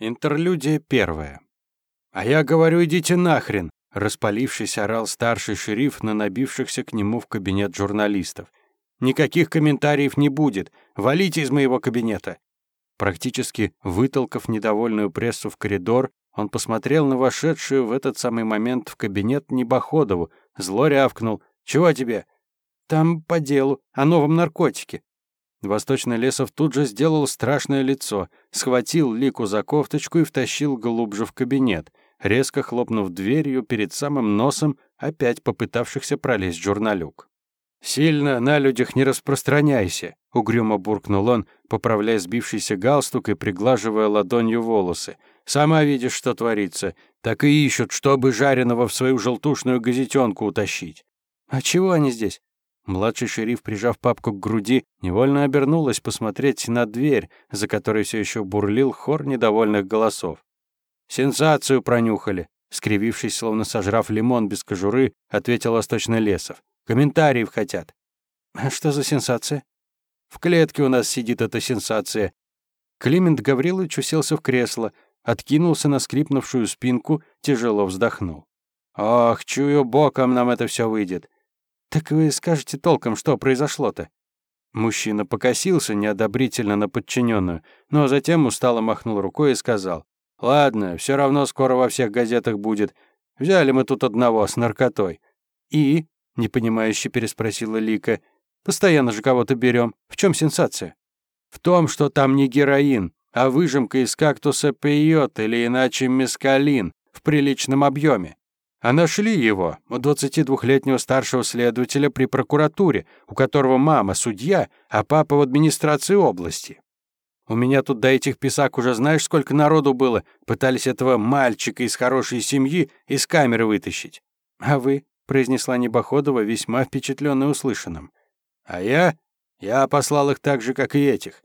Интерлюдия первая. «А я говорю, идите нахрен!» Распалившись, орал старший шериф на набившихся к нему в кабинет журналистов. «Никаких комментариев не будет! Валите из моего кабинета!» Практически вытолкав недовольную прессу в коридор, он посмотрел на вошедшую в этот самый момент в кабинет Небоходову, зло рявкнул. «Чего тебе?» «Там по делу, о новом наркотике. Восточный Лесов тут же сделал страшное лицо, схватил Лику за кофточку и втащил глубже в кабинет, резко хлопнув дверью перед самым носом опять попытавшихся пролезть журналюк. «Сильно на людях не распространяйся», — угрюмо буркнул он, поправляя сбившийся галстук и приглаживая ладонью волосы. «Сама видишь, что творится. Так и ищут, чтобы жареного в свою желтушную газетенку утащить». «А чего они здесь?» Младший шериф, прижав папку к груди, невольно обернулась посмотреть на дверь, за которой все еще бурлил хор недовольных голосов. «Сенсацию пронюхали», — скривившись, словно сожрав лимон без кожуры, ответил Восточный Лесов. «Комментариев хотят». «А что за сенсация?» «В клетке у нас сидит эта сенсация». Климент Гаврилович уселся в кресло, откинулся на скрипнувшую спинку, тяжело вздохнул. «Ох, чую, боком нам это все выйдет. «Так вы скажете толком, что произошло-то?» Мужчина покосился неодобрительно на подчиненную, но затем устало махнул рукой и сказал, «Ладно, все равно скоро во всех газетах будет. Взяли мы тут одного с наркотой». «И?» — непонимающе переспросила Лика. «Постоянно же кого-то берем. В чем сенсация?» «В том, что там не героин, а выжимка из кактуса пейот или иначе мескалин в приличном объеме. А нашли его, 22-летнего старшего следователя при прокуратуре, у которого мама судья, а папа в администрации области. У меня тут до этих писак уже знаешь, сколько народу было. Пытались этого мальчика из хорошей семьи из камеры вытащить. А вы, произнесла Небоходова, весьма впечатленная услышанным. А я? Я послал их так же, как и этих.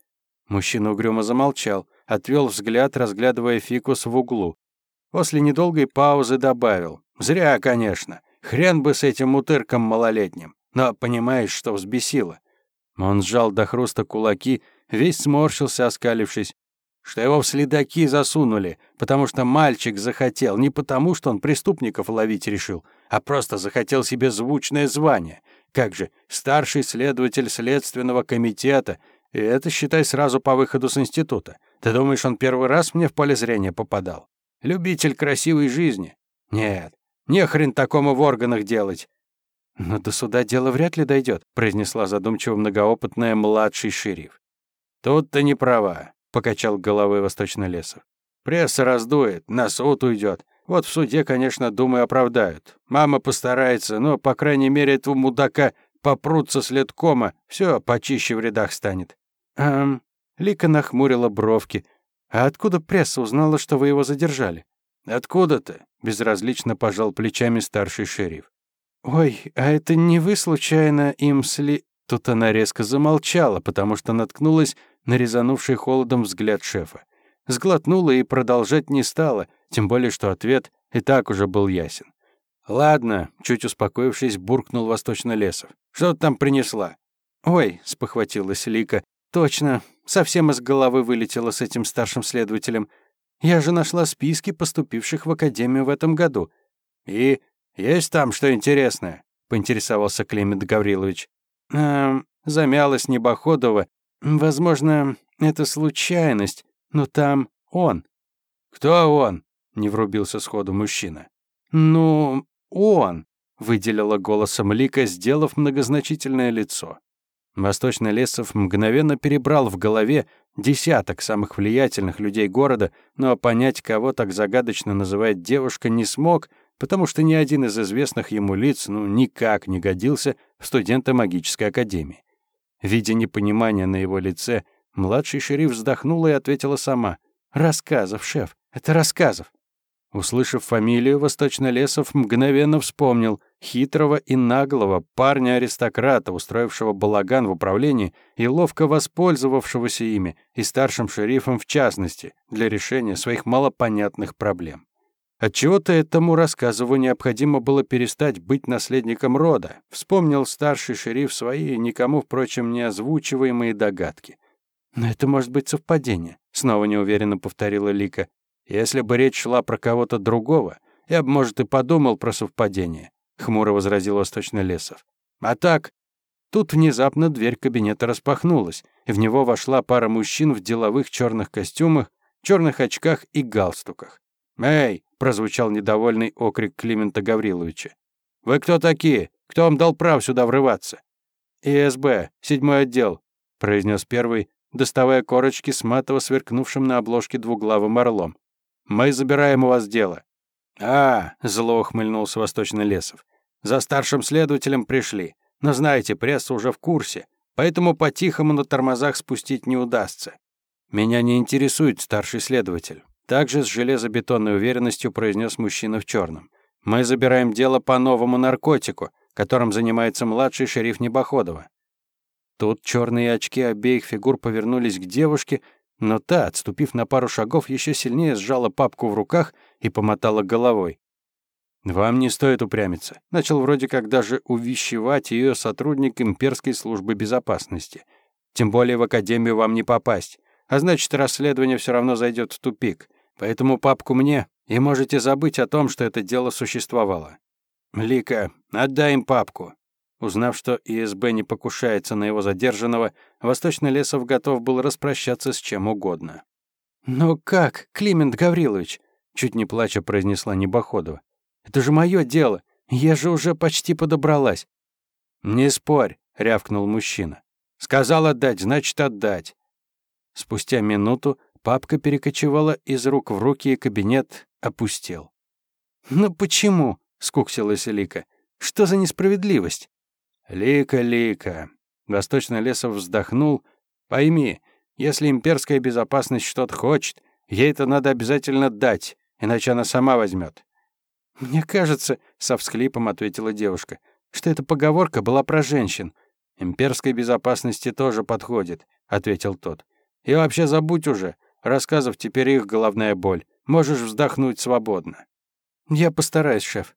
Мужчина угрюмо замолчал, отвел взгляд, разглядывая фикус в углу. После недолгой паузы добавил. Зря, конечно. Хрен бы с этим утырком малолетним. Но понимаешь, что взбесило. Он сжал до хруста кулаки, весь сморщился, оскалившись. Что его в следаки засунули, потому что мальчик захотел, не потому что он преступников ловить решил, а просто захотел себе звучное звание. Как же, старший следователь следственного комитета, и это, считай, сразу по выходу с института. Ты думаешь, он первый раз мне в поле зрения попадал? Любитель красивой жизни? Нет, не хрен такому в органах делать. Но до суда дело вряд ли дойдет, произнесла задумчиво многоопытная младший шериф. Тут ты не права, покачал головой Восточный Лесов. Пресса раздует, на суд уйдет. Вот в суде, конечно, думаю, оправдают. Мама постарается, но, по крайней мере, этого мудака попрутся следкома, все почище в рядах станет. Эм, Лика нахмурила бровки. А откуда пресса узнала, что вы его задержали? Откуда-то? Безразлично пожал плечами старший шериф. «Ой, а это не вы, случайно, им сли...» Тут она резко замолчала, потому что наткнулась на резанувший холодом взгляд шефа. Сглотнула и продолжать не стала, тем более что ответ и так уже был ясен. «Ладно», — чуть успокоившись, буркнул Восточный Лесов. «Что ты там принесла?» «Ой», — спохватилась Лика, — «точно, совсем из головы вылетела с этим старшим следователем. Я же нашла списки поступивших в академию в этом году. И есть там что интересное? поинтересовался Климент Гаврилович. Эм, замялась Небоходова. Возможно, это случайность, но там он. Кто он? не врубился сходу мужчина. Ну, он, выделила голосом Лика, сделав многозначительное лицо. Восточный Лесов мгновенно перебрал в голове десяток самых влиятельных людей города, но понять, кого так загадочно называет девушка, не смог, потому что ни один из известных ему лиц ну никак не годился в студента магической академии. Видя непонимание на его лице, младший шериф вздохнула и ответила сама. «Рассказов, шеф, это рассказов». Услышав фамилию, Восточнолесов мгновенно вспомнил хитрого и наглого парня-аристократа, устроившего балаган в управлении и ловко воспользовавшегося ими, и старшим шерифом в частности, для решения своих малопонятных проблем. Отчего-то этому рассказыву необходимо было перестать быть наследником рода, вспомнил старший шериф свои, никому, впрочем, не озвучиваемые догадки. «Но это может быть совпадение», — снова неуверенно повторила Лика. Если бы речь шла про кого-то другого, я бы, может, и подумал про совпадение», — хмуро возразил Восточный Лесов. «А так...» Тут внезапно дверь кабинета распахнулась, и в него вошла пара мужчин в деловых черных костюмах, черных очках и галстуках. «Эй!» — прозвучал недовольный окрик Климента Гавриловича. «Вы кто такие? Кто вам дал право сюда врываться?» «ИСБ, седьмой отдел», — произнес первый, доставая корочки с матово сверкнувшим на обложке двуглавым орлом. «Мы забираем у вас дело». «А, — зло ухмыльнулся Восточный Лесов, — за старшим следователем пришли. Но знаете, пресса уже в курсе, поэтому по-тихому на тормозах спустить не удастся. Меня не интересует старший следователь. Также с железобетонной уверенностью произнес мужчина в черном. Мы забираем дело по новому наркотику, которым занимается младший шериф Небоходова. Тут черные очки обеих фигур повернулись к девушке, но та, отступив на пару шагов, еще сильнее сжала папку в руках и помотала головой. «Вам не стоит упрямиться», — начал вроде как даже увещевать ее сотрудник имперской службы безопасности. «Тем более в академию вам не попасть, а значит, расследование все равно зайдет в тупик. Поэтому папку мне, и можете забыть о том, что это дело существовало. Лика, отдай им папку». Узнав, что ИСБ не покушается на его задержанного, Восточный Лесов готов был распрощаться с чем угодно. «Но как, Климент Гаврилович?» — чуть не плача произнесла Небоходова. Это же мое дело. Я же уже почти подобралась». «Не спорь», — рявкнул мужчина. «Сказал отдать, значит, отдать». Спустя минуту папка перекочевала из рук в руки, и кабинет опустел. «Ну почему?» — скуксилась Лика. «Что за несправедливость?» «Лика, Лика!» Восточный Лесов вздохнул. «Пойми, если имперская безопасность что-то хочет, ей это надо обязательно дать, иначе она сама возьмет. «Мне кажется», — со всхлипом ответила девушка, «что эта поговорка была про женщин». «Имперской безопасности тоже подходит», — ответил тот. «И вообще забудь уже. Рассказов теперь их головная боль. Можешь вздохнуть свободно». «Я постараюсь, шеф»,